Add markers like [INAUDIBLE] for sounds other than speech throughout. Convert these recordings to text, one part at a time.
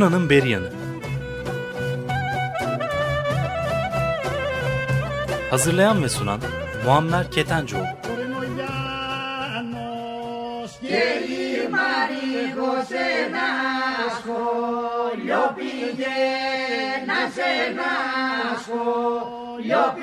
Tuna'nın Beri Hazırlayan ve sunan Muammer Ketencoğlu. Yo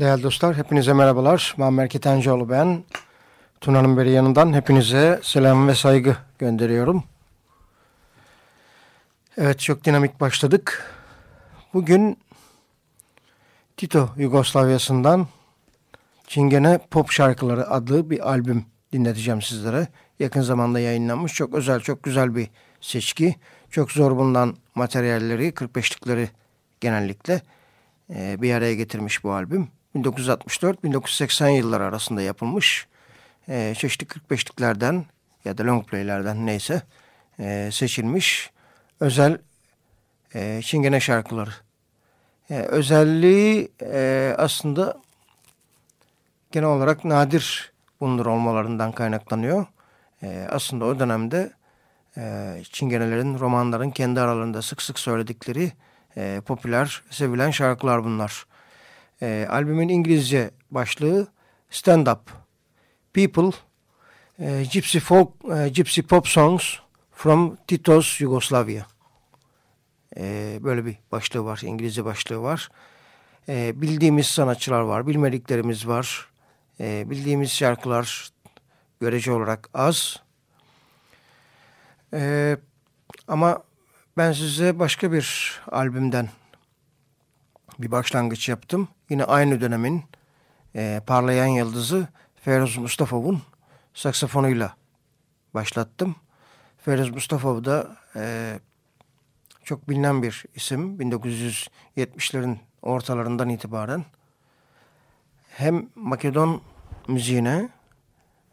Değerli dostlar, hepinize merhabalar. Muammer Ketencoğlu ben. Tuna'nın beri yanından hepinize selam ve saygı gönderiyorum. Evet, çok dinamik başladık. Bugün Tito Yugoslavya'sından Çingene Pop Şarkıları adlı bir albüm dinleteceğim sizlere. Yakın zamanda yayınlanmış çok özel, çok güzel bir seçki. Çok zor bulunan materyalleri, 45'likleri genellikle bir araya getirmiş bu albüm. 1964-1980 yılları arasında yapılmış e, çeşitli 45'liklerden ya da long play'lerden neyse e, seçilmiş özel e, çingene şarkıları. E, özelliği e, aslında genel olarak nadir bulunur olmalarından kaynaklanıyor. E, aslında o dönemde e, çingenelerin, romanların kendi aralarında sık sık söyledikleri e, popüler, sevilen şarkılar bunlar. E, albümün İngilizce başlığı Stand Up. People, e, Gypsy Folk, e, Gypsy Pop Songs from Tito's Yugoslavia. E, böyle bir başlığı var, İngilizce başlığı var. E, bildiğimiz sanatçılar var, bilmediklerimiz var. E, bildiğimiz şarkılar görece olarak az. E, ama ben size başka bir albümden bir başlangıç yaptım. Yine aynı dönemin e, parlayan yıldızı Feroz Mustafa'nın saksafonuyla başlattım. Feroz Mustafa da e, çok bilinen bir isim. 1970'lerin ortalarından itibaren hem Makedon müziğine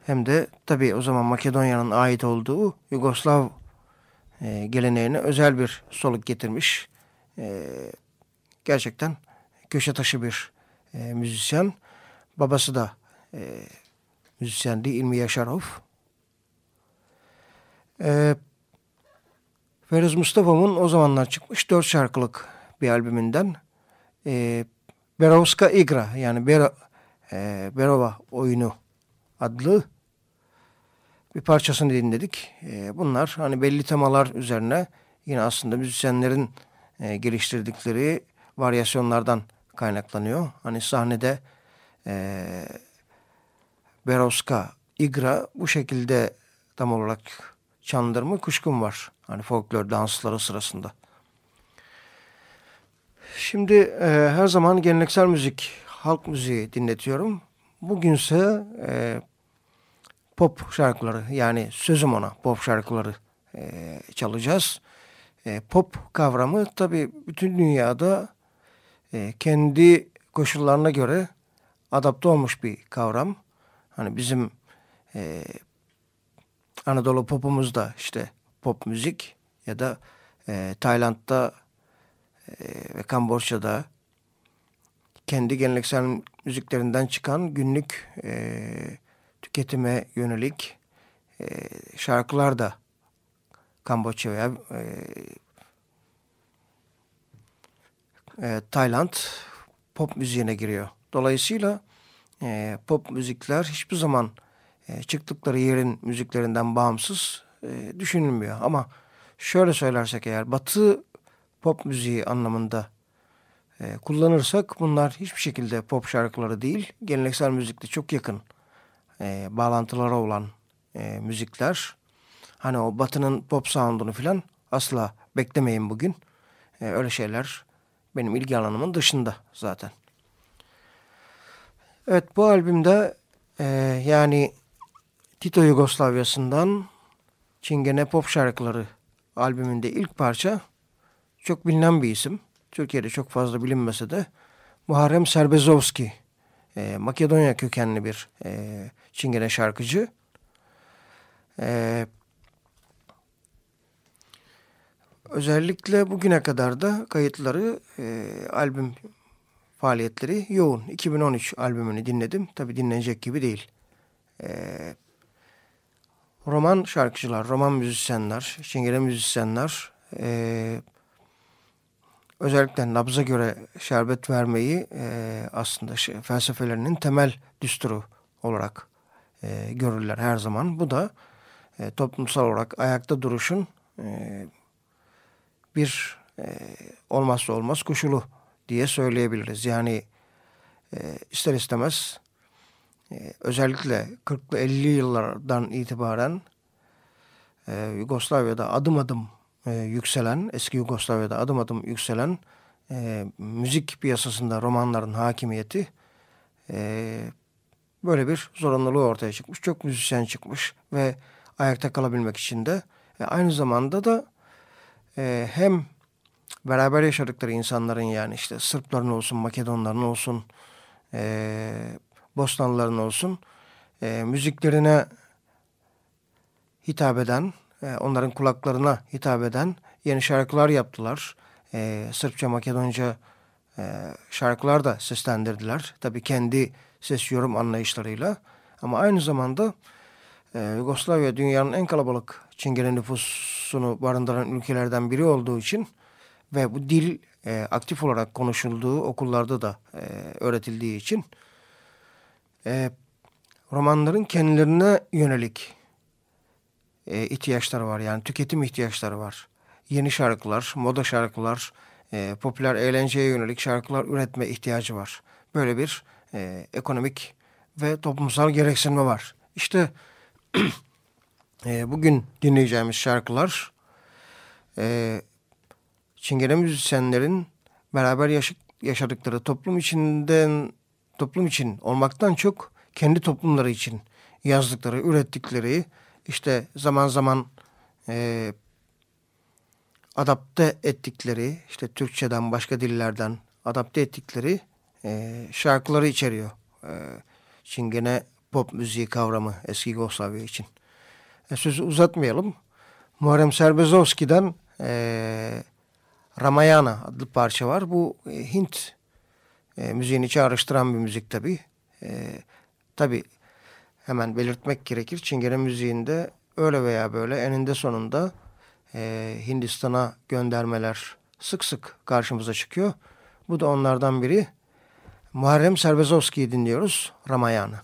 hem de tabii o zaman Makedonya'nın ait olduğu Yugoslav e, geleneğine özel bir soluk getirmiş. E, gerçekten köşe taşı bir e, müzisyen. Babası da e, müzisyendi İlmi Yaşarov. E, Feroz Mustafa'nın o zamanlar çıkmış dört şarkılık bir albümünden e, Berovska Igra yani Bero, e, Berova oyunu adlı bir parçasını dinledik. E, bunlar hani belli temalar üzerine yine aslında müzisyenlerin e, geliştirdikleri varyasyonlardan kaynaklanıyor. Hani sahnede e, Berovska Igra bu şekilde tam olarak çandırma kuşkum var. Hani folklor dansları sırasında. Şimdi e, her zaman geleneksel müzik, halk müziği dinletiyorum. Bugünse e, pop şarkıları yani sözüm ona pop şarkıları e, çalacağız. E, pop kavramı tabi bütün dünyada e, kendi koşullarına göre adapte olmuş bir kavram. Hani bizim e, Anadolu popumuzda işte pop müzik ya da e, Tayland'da e, ve Kamboçya'da kendi geleneksel müziklerinden çıkan günlük e, tüketime yönelik e, şarkılar da Kamboçya veya e, e, Tayland pop müziğine giriyor. Dolayısıyla e, pop müzikler hiçbir zaman e, çıktıkları yerin müziklerinden bağımsız e, düşünülmüyor. Ama şöyle söylersek eğer batı pop müziği anlamında e, kullanırsak bunlar hiçbir şekilde pop şarkıları değil. Geleneksel müzikle çok yakın e, bağlantıları olan e, müzikler. Hani o batının pop sound'unu falan asla beklemeyin bugün. E, öyle şeyler benim ilgi alanımın dışında zaten. Evet bu albümde e, yani Tito Yugoslavya'sından Çingene Pop Şarkıları albümünde ilk parça çok bilinen bir isim. Türkiye'de çok fazla bilinmese de Muharrem Serbezovski e, Makedonya kökenli bir e, Çingene şarkıcı. E, özellikle bugüne kadar da kayıtları e, albüm faaliyetleri yoğun. 2013 albümünü dinledim. Tabi dinlenecek gibi değil. E, roman şarkıcılar, roman müzisyenler, Çingene müzisyenler e, özellikle nabza göre şerbet vermeyi e, aslında şey, felsefelerinin temel düsturu olarak e, görürler her zaman. Bu da e, toplumsal olarak ayakta duruşun e, bir e, olmazsa olmaz koşulu diye söyleyebiliriz. Yani e, ister istemez e, özellikle 40'lı 50'li yıllardan itibaren e, Yugoslavya'da adım adım e, yükselen, eski Yugoslavya'da adım adım yükselen e, müzik piyasasında romanların hakimiyeti e, böyle bir zorunluluğu ortaya çıkmış. Çok müzisyen çıkmış ve ayakta kalabilmek için de e, aynı zamanda da e, hem beraber yaşadıkları insanların yani işte Sırpların olsun, Makedonların olsun, e, Bosnalıların olsun e, müziklerine hitap eden e, onların kulaklarına hitap eden yeni şarkılar yaptılar. E, Sırpça, Makedonca e, şarkılar da seslendirdiler. Tabii kendi ses yorum anlayışlarıyla. Ama aynı zamanda e, Yugoslavya dünyanın en kalabalık Çingene nüfusunu barındıran ülkelerden biri olduğu için ve bu dil e, aktif olarak konuşulduğu okullarda da e, öğretildiği için e, romanların kendilerine yönelik e, ihtiyaçları var. Yani tüketim ihtiyaçları var. Yeni şarkılar, moda şarkılar, e, popüler eğlenceye yönelik şarkılar üretme ihtiyacı var. Böyle bir e, ekonomik ve toplumsal gereksinme var. İşte [CLEARS THROAT] e, bugün dinleyeceğimiz şarkılar e, Çingene müzisyenlerin beraber yaşık, yaşadıkları toplum içinden toplum için olmaktan çok kendi toplumları için yazdıkları, ürettikleri işte zaman zaman e, adapte ettikleri işte Türkçeden başka dillerden adapte ettikleri e, şarkıları içeriyor. E, Çingene pop müziği kavramı eski Yugoslavya için. E, sözü uzatmayalım. Muharrem Serbezovski'den e, Ramayana adlı parça var. Bu e, Hint e, müziğini çağrıştıran bir müzik tabi. E, tabi hemen belirtmek gerekir. Çingene müziğinde öyle veya böyle eninde sonunda e, Hindistan'a göndermeler sık sık karşımıza çıkıyor. Bu da onlardan biri. Muharrem Serbezovski'yi dinliyoruz. Ramayana.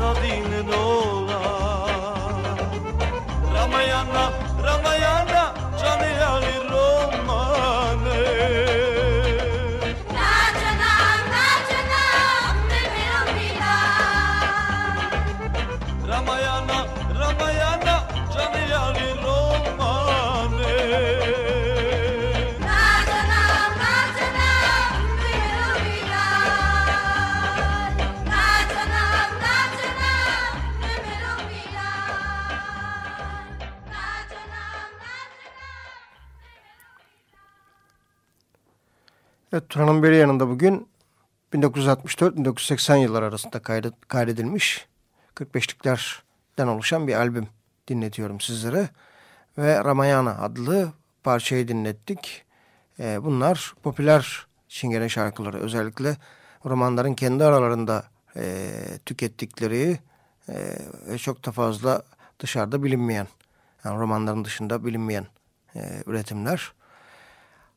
Ramayana, Ramayana, Evet Turan'ın beri yanında bugün 1964-1980 yıllar arasında kaydedilmiş 45'liklerden oluşan bir albüm dinletiyorum sizlere. Ve Ramayana adlı parçayı dinlettik. Ee, bunlar popüler Çingene şarkıları özellikle romanların kendi aralarında e, tükettikleri e, çok da fazla dışarıda bilinmeyen yani romanların dışında bilinmeyen e, üretimler.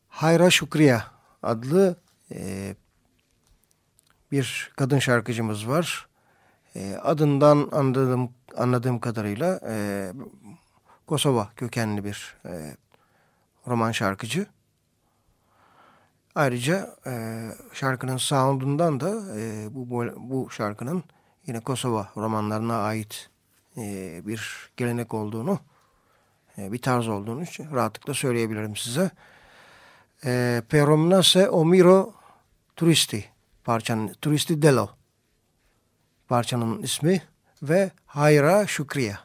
Hayra Şükriye adlı e, bir kadın şarkıcımız var. E, adından anladığım, anladığım kadarıyla e, Kosova kökenli bir e, roman şarkıcı. Ayrıca e, şarkının soundundan da e, bu, bu şarkının yine Kosova romanlarına ait e, bir gelenek olduğunu, e, bir tarz olduğunu rahatlıkla söyleyebilirim size. E, Peromnase Omiro Turisti parçanın, Turisti Delo parçanın ismi ve Hayra Şükriye.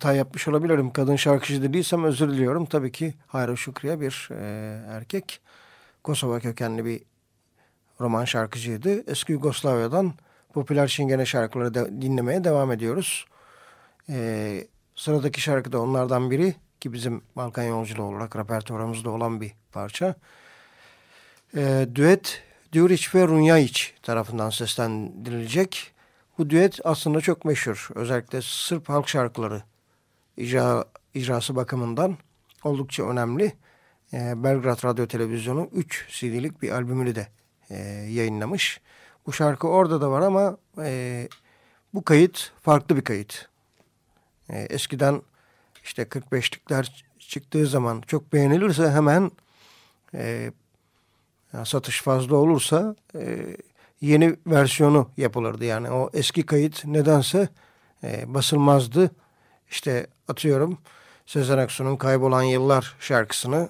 Hata yapmış olabilirim. Kadın şarkıcı dediysem özür diliyorum. Tabii ki Hayra Şükriye bir e, erkek. Kosova kökenli bir roman şarkıcıydı. Eski Yugoslavya'dan popüler Şingene şarkıları de, dinlemeye devam ediyoruz. E, sıradaki şarkı da onlardan biri ki bizim Balkan yolculuğu olarak repertuarımızda olan bir parça. E, düet Djuric ve Runjaic tarafından seslendirilecek. Bu düet aslında çok meşhur. Özellikle Sırp halk şarkıları icra, icrası bakımından oldukça önemli. E, Belgrad Radyo Televizyonu 3 CD'lik bir albümünü de e, yayınlamış. Bu şarkı orada da var ama e, bu kayıt farklı bir kayıt. E, eskiden işte 45'likler çıktığı zaman çok beğenilirse hemen e, satış fazla olursa e, yeni versiyonu yapılırdı. Yani o eski kayıt nedense e, basılmazdı. İşte atıyorum Sezen Aksu'nun Kaybolan Yıllar şarkısını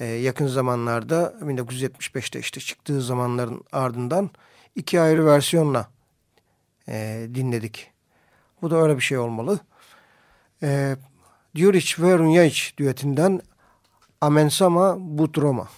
e, yakın zamanlarda 1975'te işte çıktığı zamanların ardından iki ayrı versiyonla e, dinledik. Bu da öyle bir şey olmalı. E, Djuric ve Runyac düetinden Amensama Butroma.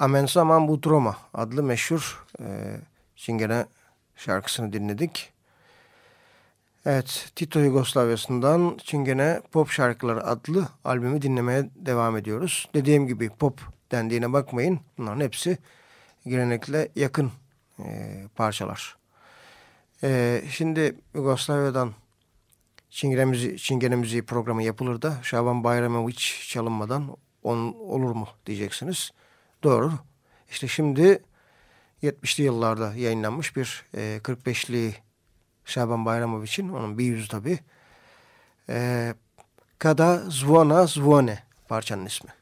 Amensaman Butroma adlı meşhur e, Çingene şarkısını dinledik. Evet, Tito Yugoslavya'sından Çingene Pop Şarkıları adlı albümü dinlemeye devam ediyoruz. Dediğim gibi pop dendiğine bakmayın. Bunların hepsi gelenekle yakın e, parçalar. E, şimdi Yugoslavya'dan Çingene, müzi Çingene Müziği programı yapılır da Şaban Bayramoviç çalınmadan on, olur mu diyeceksiniz. Doğru. İşte şimdi 70'li yıllarda yayınlanmış bir e, 45'li Şaban Bayramoviç'in onun bir yüzü tabi. E, Kada Zvona Zvone parçanın ismi.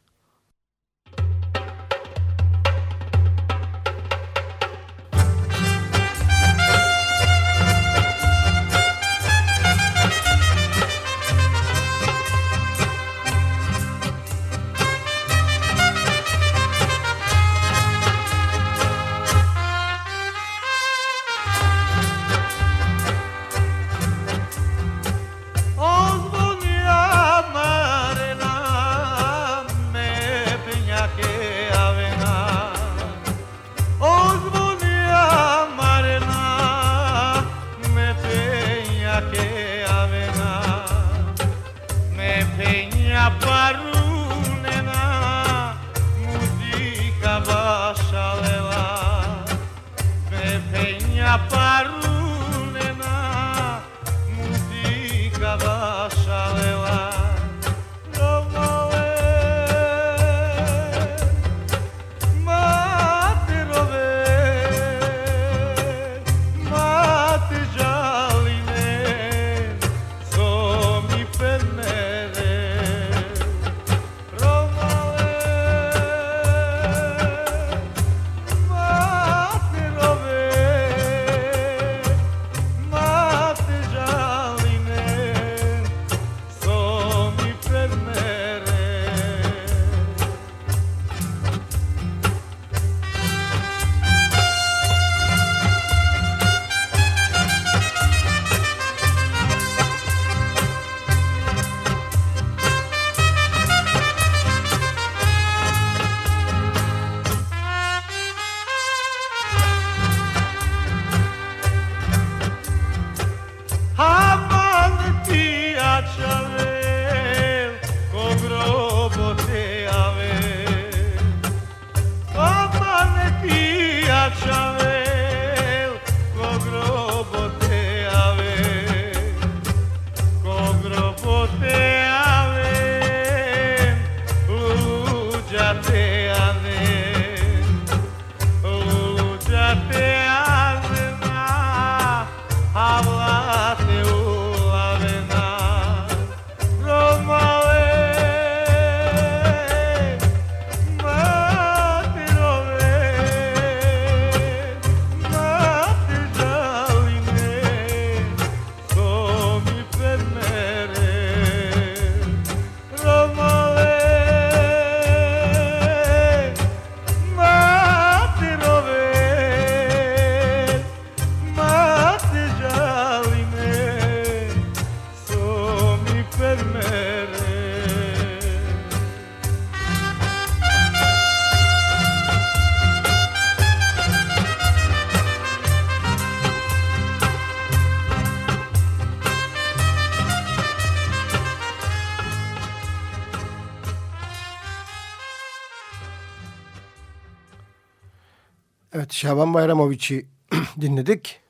Bayramoviç'i [CLEARS THROAT] dinledik.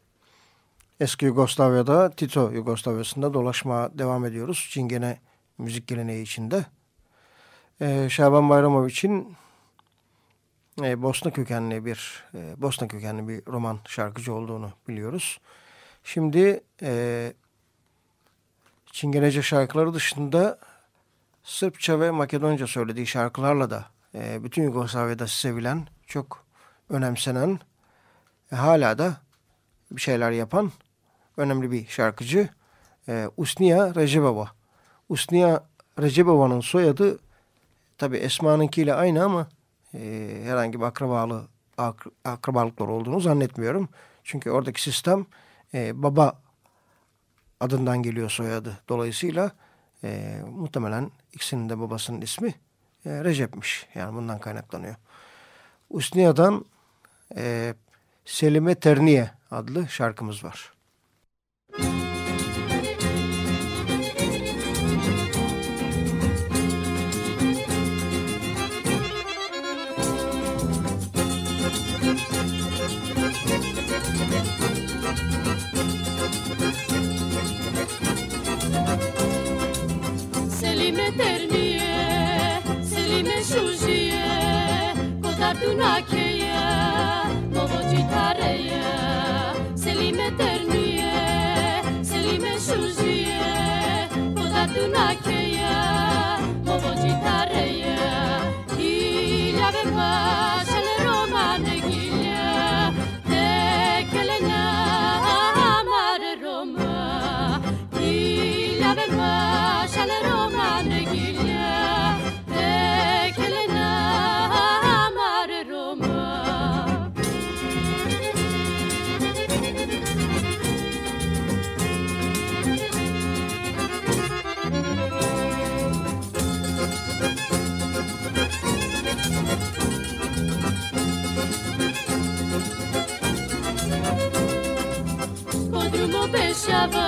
Eski Yugoslavya'da Tito Yugoslavya'sında dolaşmaya devam ediyoruz. Çingene müzik geleneği içinde. Ee, Şaban Bayramoviç'in e, Bosna kökenli bir e, Bosna kökenli bir roman şarkıcı olduğunu biliyoruz. Şimdi e, Çingenece şarkıları dışında Sırpça ve Makedonca söylediği şarkılarla da e, bütün Yugoslavya'da sevilen, çok önemsenen, e, hala da bir şeyler yapan önemli bir şarkıcı e, Usnia Recepova. Usnia Recepova'nın soyadı tabi Esma'nınkiyle aynı ama e, herhangi bir akrabalı ak, akrabalıklar olduğunu zannetmiyorum. Çünkü oradaki sistem e, baba adından geliyor soyadı. Dolayısıyla e, muhtemelen ikisinin de babasının ismi e, Recep'miş. Yani bundan kaynaklanıyor. Usnia'dan e, Selime Terniye adlı şarkımız var. Selime ternie, selime shujie, kodar dunakeye. Selime ternie, selime shujie, kodar dunakeye, Κόντρουμο πέσαβα,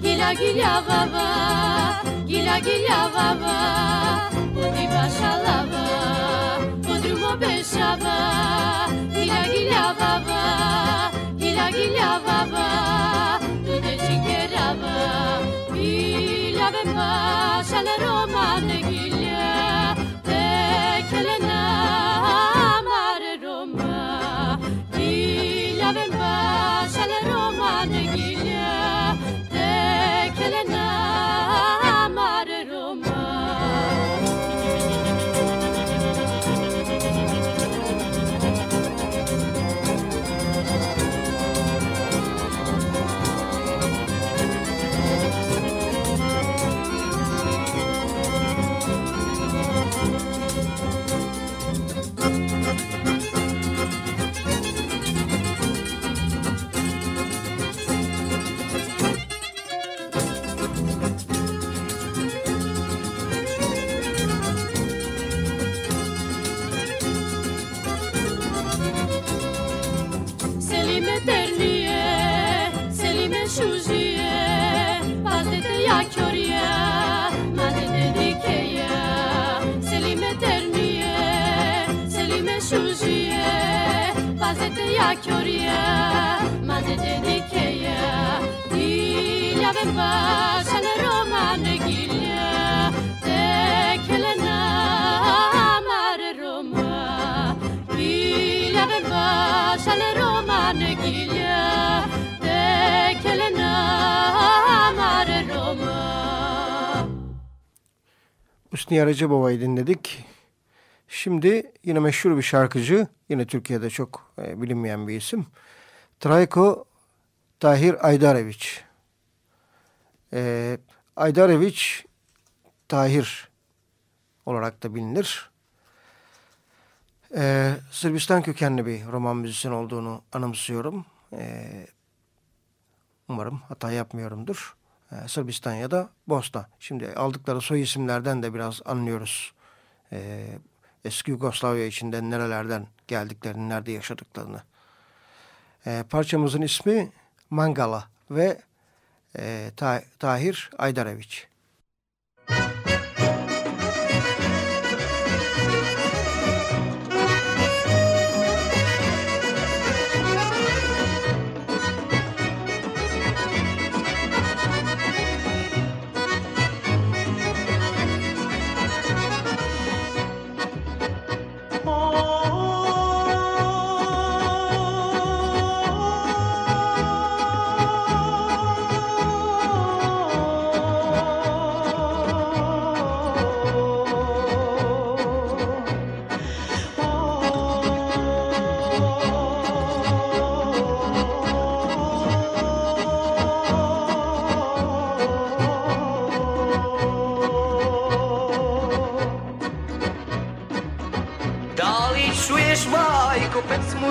γυλιά γυλιά βαβά, γυλιά γυλιά βαβά, ότι βασαλαβά. Κόντρουμο πέσαβα, γυλιά γυλιά βαβά, γυλιά γυλιά βαβά, τούτε τσικεραβά. Γυλιά βεβά, σαν ρομάνε γυλιά, Selime shujie, pazete ya kyoria, madete dikeya. Selime ternie, selime shujie, pazete ya kyoria, madete dikeya. Ilha vemba, shale romane gilya, tekelena amare Roma. Gilja verba, shale romane Hüsniye Recepova'yı dinledik. Şimdi yine meşhur bir şarkıcı, yine Türkiye'de çok e, bilinmeyen bir isim. Trayko Tahir Aydareviç. E, Aydareviç Tahir olarak da bilinir. E, Sırbistan kökenli bir roman müzisyen olduğunu anımsıyorum. E, umarım hata yapmıyorumdur. Ee, Sırbistan ya da Bosna. Şimdi aldıkları soy isimlerden de biraz anlıyoruz. Ee, eski Yugoslavya içinde nerelerden geldiklerini, nerede yaşadıklarını. Ee, parçamızın ismi Mangala ve e, Ta- Tahir Aydareviç.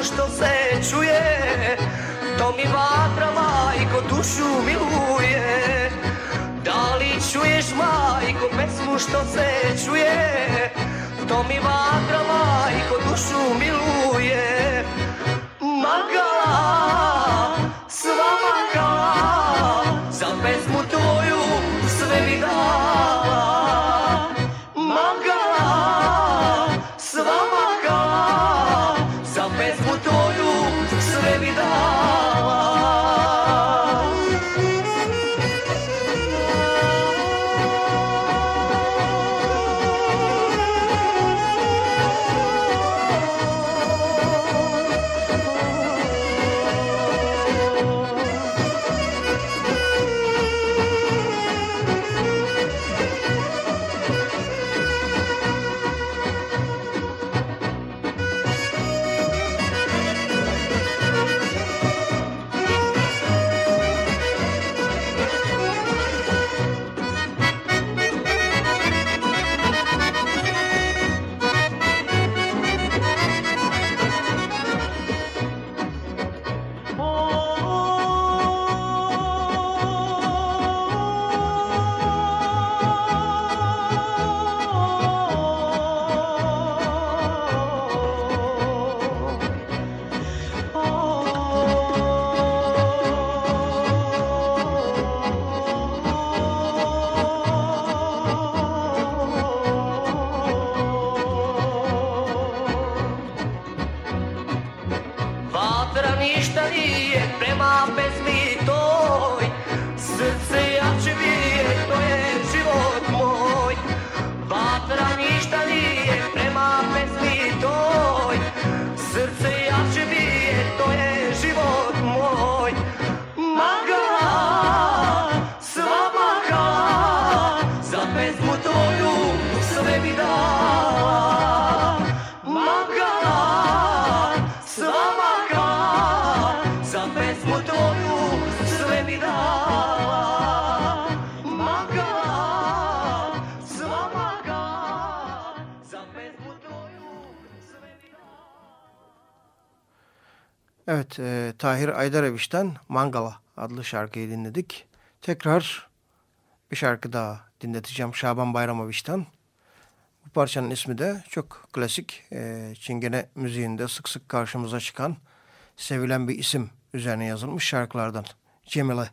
Što se čuje To mi vatra, majko, dušu miluje. Da li čuješ, majko, pesmu što se čuje To mi vatra, majko, dušu miluje Evet, e, Tahir Aydareviç'ten Mangala adlı şarkıyı dinledik. Tekrar bir şarkı daha dinleteceğim Şaban Bayramoviç'ten. Bu parçanın ismi de çok klasik e, Çingene müziğinde sık sık karşımıza çıkan sevilen bir isim üzerine yazılmış şarkılardan. Cemile.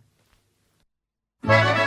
Terđova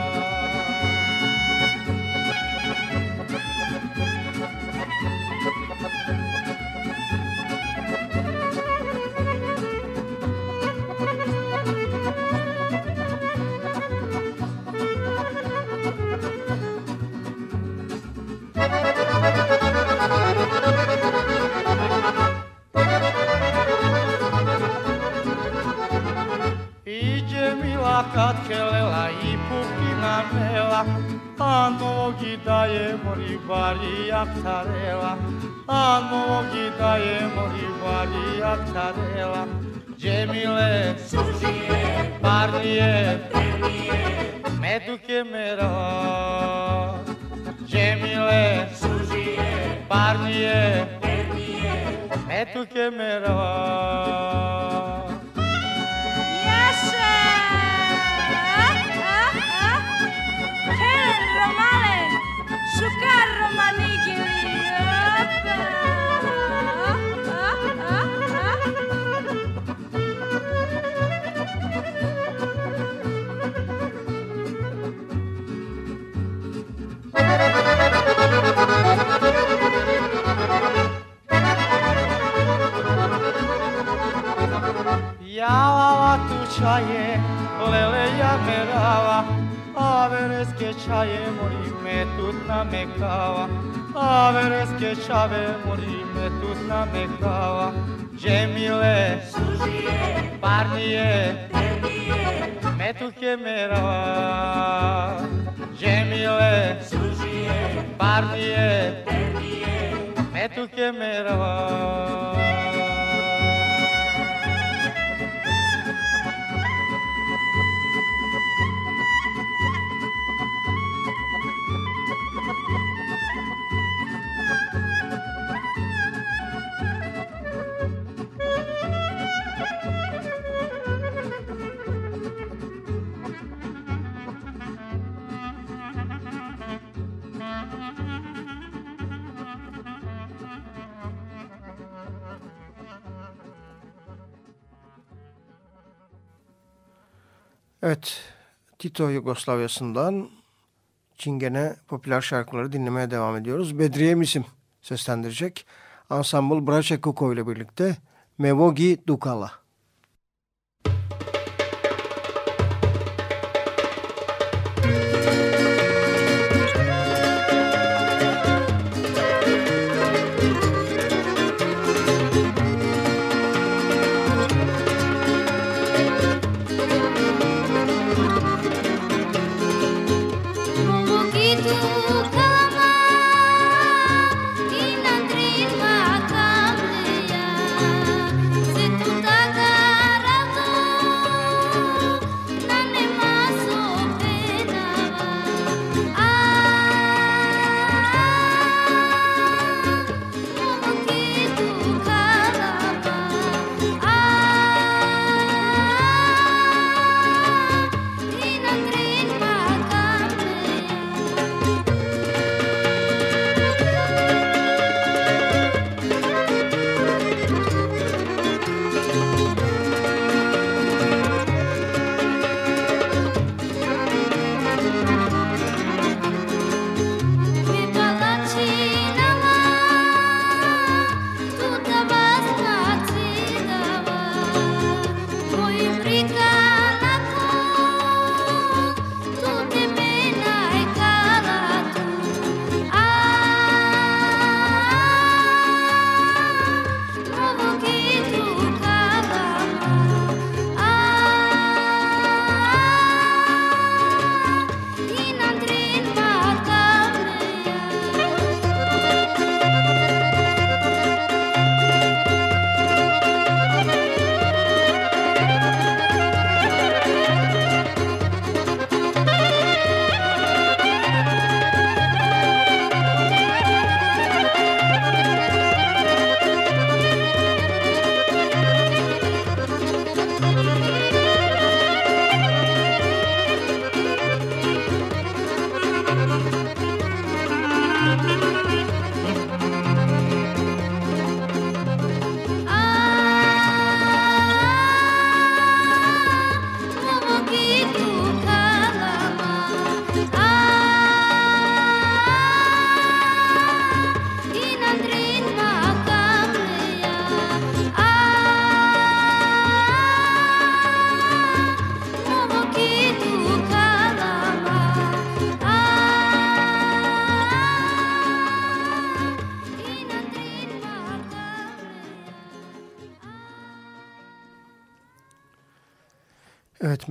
Păcatele la ipuchina mela, Anogi dajem ribaria carela, Anogi dajem ribaria carela, Gemile, Suzie, Barlie, Medu chemera, Gemile, Suzie, Barlie, Medu chemera, Yalala tu çayı, leleya merava A veres que çayı morime tutna me cava A veres que çave morime tutna me cava Cemile, Suziye, Barniye, Terbiye, Metuhe merava Cemile, Suziye, बार में मैं तुके मेरा Evet, Tito Yugoslavya'sından Çingene popüler şarkıları dinlemeye devam ediyoruz. Bedriye Misim seslendirecek. Ensemble Brace Kuko ile birlikte Mevogi Dukala.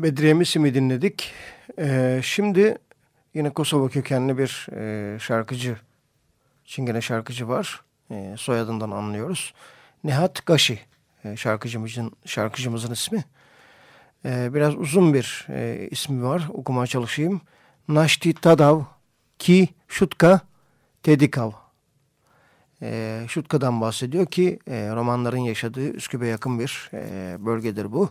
Bedriye Misim'i dinledik. Ee, şimdi yine Kosova kökenli bir e, şarkıcı, Çingene şarkıcı var. E, soyadından anlıyoruz. Nihat Gashi e, şarkıcımızın, şarkıcımızın ismi. E, biraz uzun bir e, ismi var. Okumaya çalışayım. Naşti Tadav Ki Şutka Tedikav. E, Şutka'dan bahsediyor ki e, romanların yaşadığı Üsküp'e yakın bir e, bölgedir bu.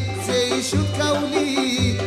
يشوف كوني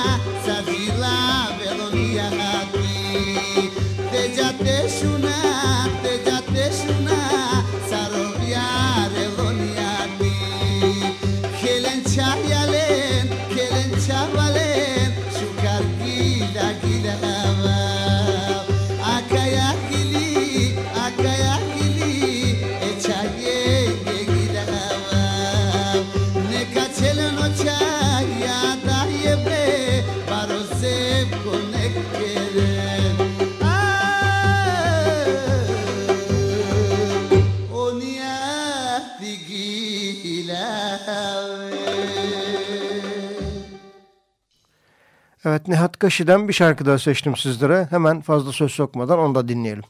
啊 Evet Nihat Kaşi'den bir şarkı daha seçtim sizlere. Hemen fazla söz sokmadan onu da dinleyelim.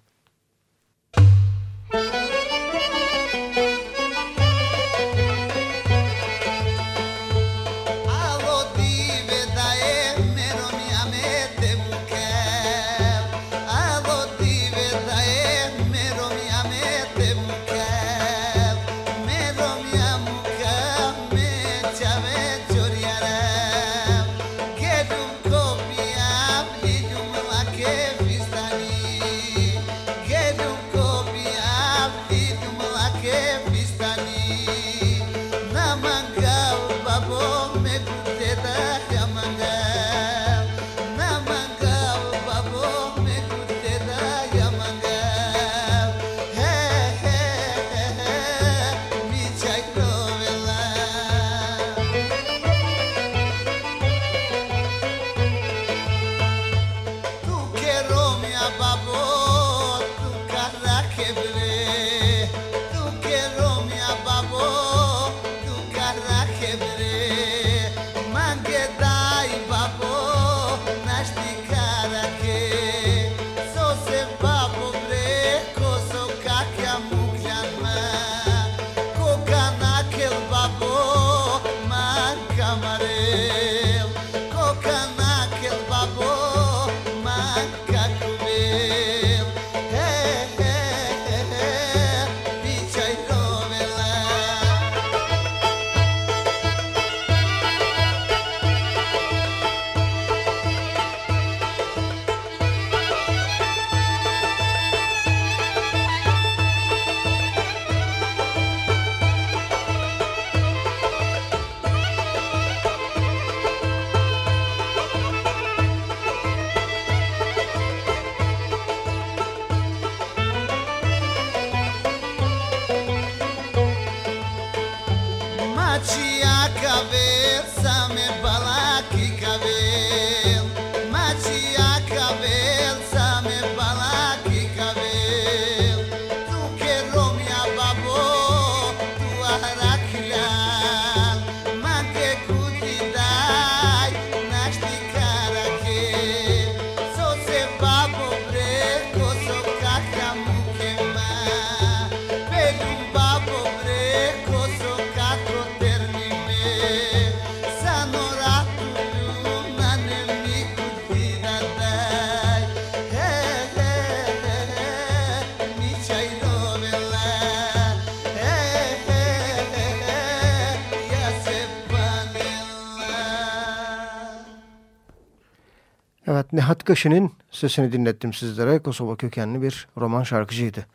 Evet Nihat Kaşı'nın sesini dinlettim sizlere. Kosova kökenli bir roman şarkıcıydı.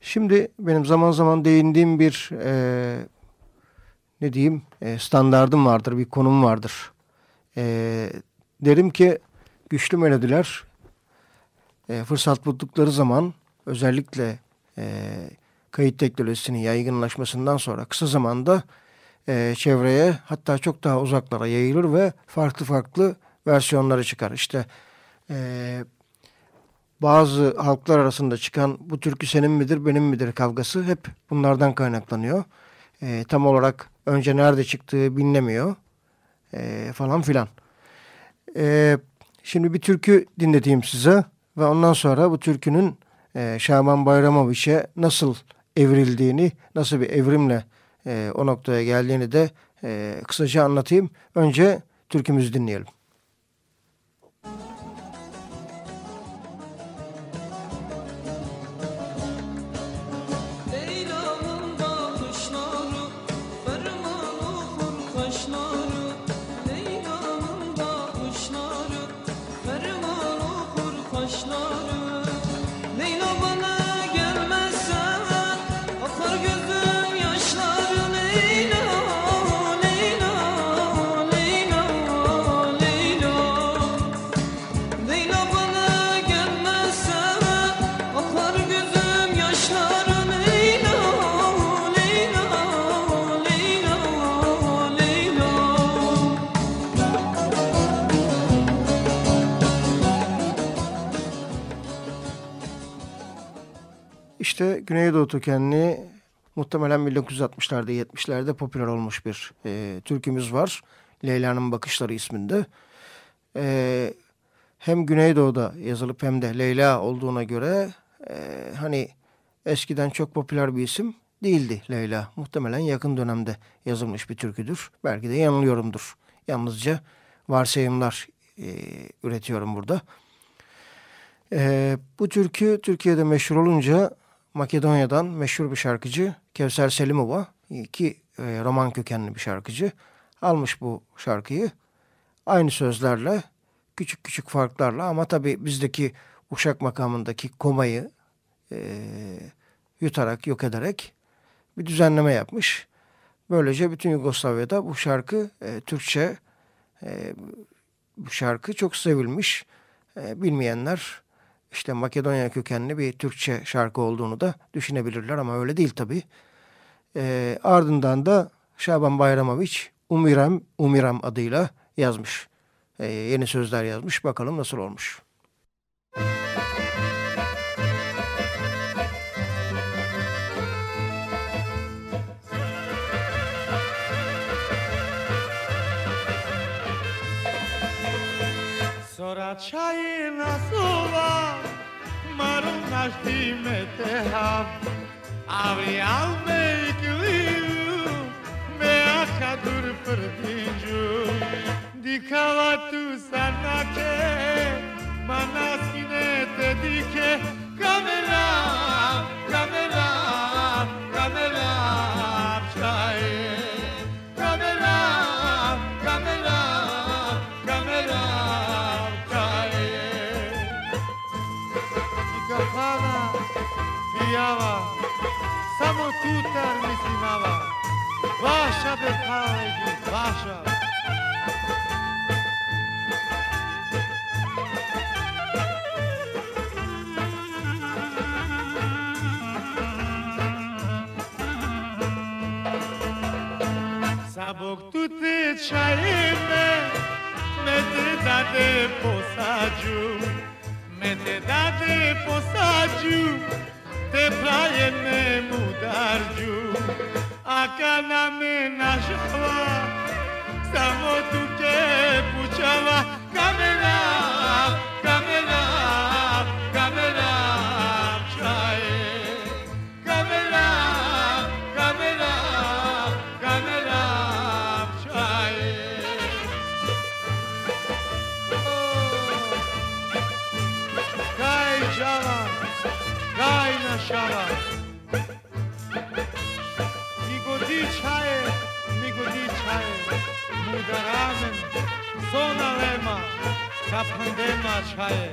Şimdi benim zaman zaman değindiğim bir e, ne diyeyim e, standardım vardır, bir konum vardır. E, derim ki güçlü melodiler e, fırsat buldukları zaman özellikle e, kayıt teknolojisinin yaygınlaşmasından sonra kısa zamanda e, çevreye hatta çok daha uzaklara yayılır ve farklı farklı versiyonları çıkar. İşte e, bazı halklar arasında çıkan bu türkü senin midir benim midir kavgası hep bunlardan kaynaklanıyor. E, tam olarak önce nerede çıktığı bilinemiyor e, falan filan. E, şimdi bir türkü dinleteyim size ve ondan sonra bu türkünün e, Şaban Bayramoviç'e nasıl evrildiğini, nasıl bir evrimle e, o noktaya geldiğini de e, kısaca anlatayım. Önce türkümüzü dinleyelim. İşte Güneydoğu kökenli muhtemelen 1960'larda 70'lerde popüler olmuş bir e, türkümüz var. Leyla'nın Bakışları isminde. E, hem Güneydoğu'da yazılıp hem de Leyla olduğuna göre e, hani eskiden çok popüler bir isim değildi Leyla. Muhtemelen yakın dönemde yazılmış bir türküdür. Belki de yanılıyorumdur. Yalnızca varsayımlar e, üretiyorum burada. E, bu türkü Türkiye'de meşhur olunca Makedonya'dan meşhur bir şarkıcı Kevser Selimova ki e, roman kökenli bir şarkıcı almış bu şarkıyı. Aynı sözlerle küçük küçük farklarla ama tabii bizdeki uşak makamındaki komayı e, yutarak yok ederek bir düzenleme yapmış. Böylece bütün Yugoslavya'da bu şarkı e, Türkçe e, bu şarkı çok sevilmiş. E, bilmeyenler işte Makedonya kökenli bir Türkçe şarkı olduğunu da düşünebilirler ama öyle değil tabii. E, ardından da Şaban Bayramoviç Umiram Umiram adıyla yazmış. E, yeni sözler yazmış. Bakalım nasıl olmuş. Soraçayı nasıl var? Marun naști meteha Avrial me ikliu Me akadur prdinju Dikava tu sanake Manaskine te dike Kamera, kamera, Samo tutar misinava Vaša Bekaleđi, vaša Sabok tu te čajeme Me te dade posađu Me te dade posađu traje nemu darđu A kad na me našla Samo tu kepućala Samo ramen, sona lema, kapandema çaye.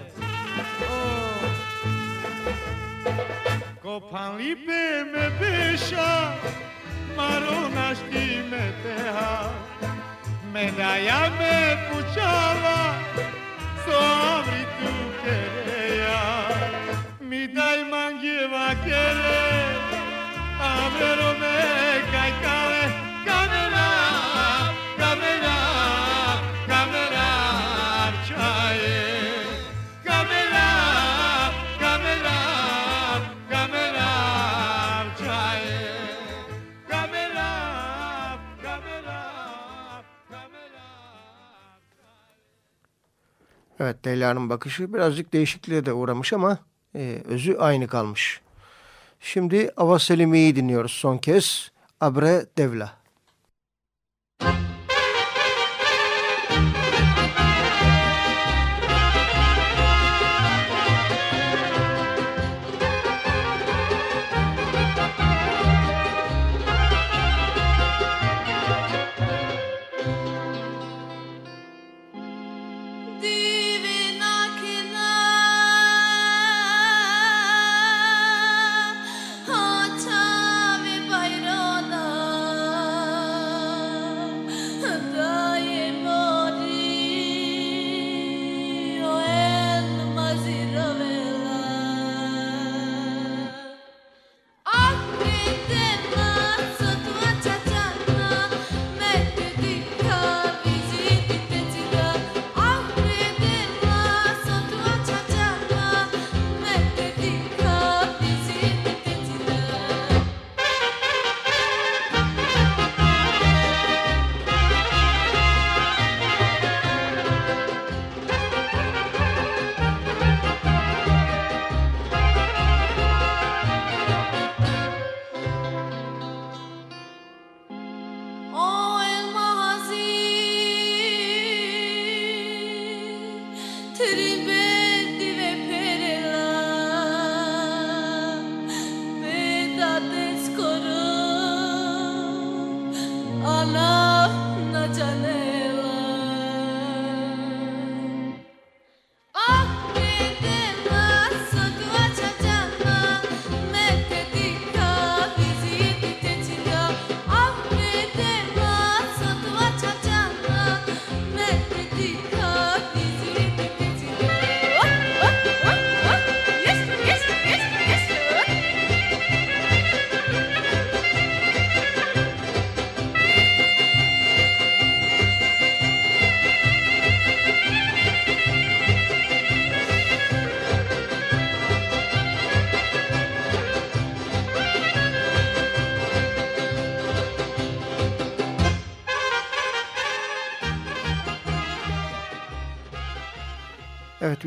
Kopan libe me beşa, marona şti me teha. Medaya me puçala, soğavri tu kereya. Miday mangi va kere, avero Evet Leyla'nın bakışı birazcık değişikliğe de uğramış ama e, özü aynı kalmış. Şimdi Ava Selimi'yi dinliyoruz son kez. Abre Devla.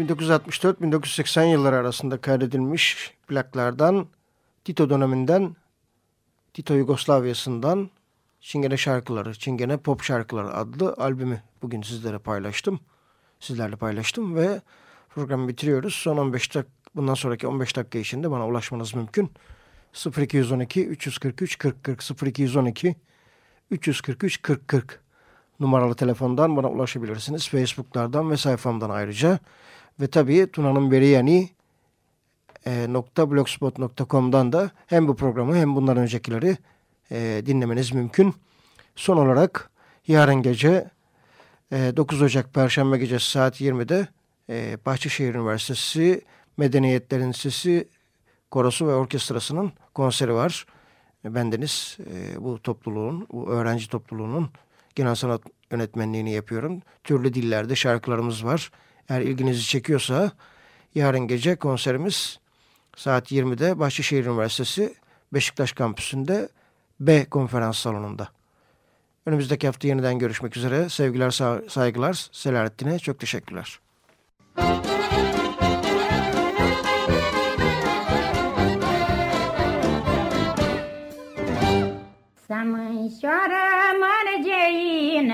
1964-1980 yılları arasında kaydedilmiş plaklardan Tito döneminden Tito Yugoslavya'sından Çingene şarkıları, Çingene pop şarkıları adlı albümü bugün sizlere paylaştım. Sizlerle paylaştım ve programı bitiriyoruz. Son 15 dakika, bundan sonraki 15 dakika içinde bana ulaşmanız mümkün. 0212 343 40 40 0212 343 40 40 numaralı telefondan bana ulaşabilirsiniz. Facebook'lardan ve sayfamdan ayrıca. Ve tabii Tuna'nın Beriyani e, .blogspot.com'dan da hem bu programı hem bundan öncekileri e, dinlemeniz mümkün. Son olarak yarın gece e, 9 Ocak Perşembe gecesi saat 20'de e, Bahçeşehir Üniversitesi Medeniyetlerin Sesi Korosu ve Orkestrası'nın konseri var. Bendeniz e, bu topluluğun, bu öğrenci topluluğunun genel sanat yönetmenliğini yapıyorum. Türlü dillerde şarkılarımız var. Eğer ilginizi çekiyorsa yarın gece konserimiz saat 20'de Bahçeşehir Üniversitesi Beşiktaş Kampüsü'nde B konferans salonunda. Önümüzdeki hafta yeniden görüşmek üzere. Sevgiler, saygılar. Selahattin'e çok teşekkürler. Mărgeină,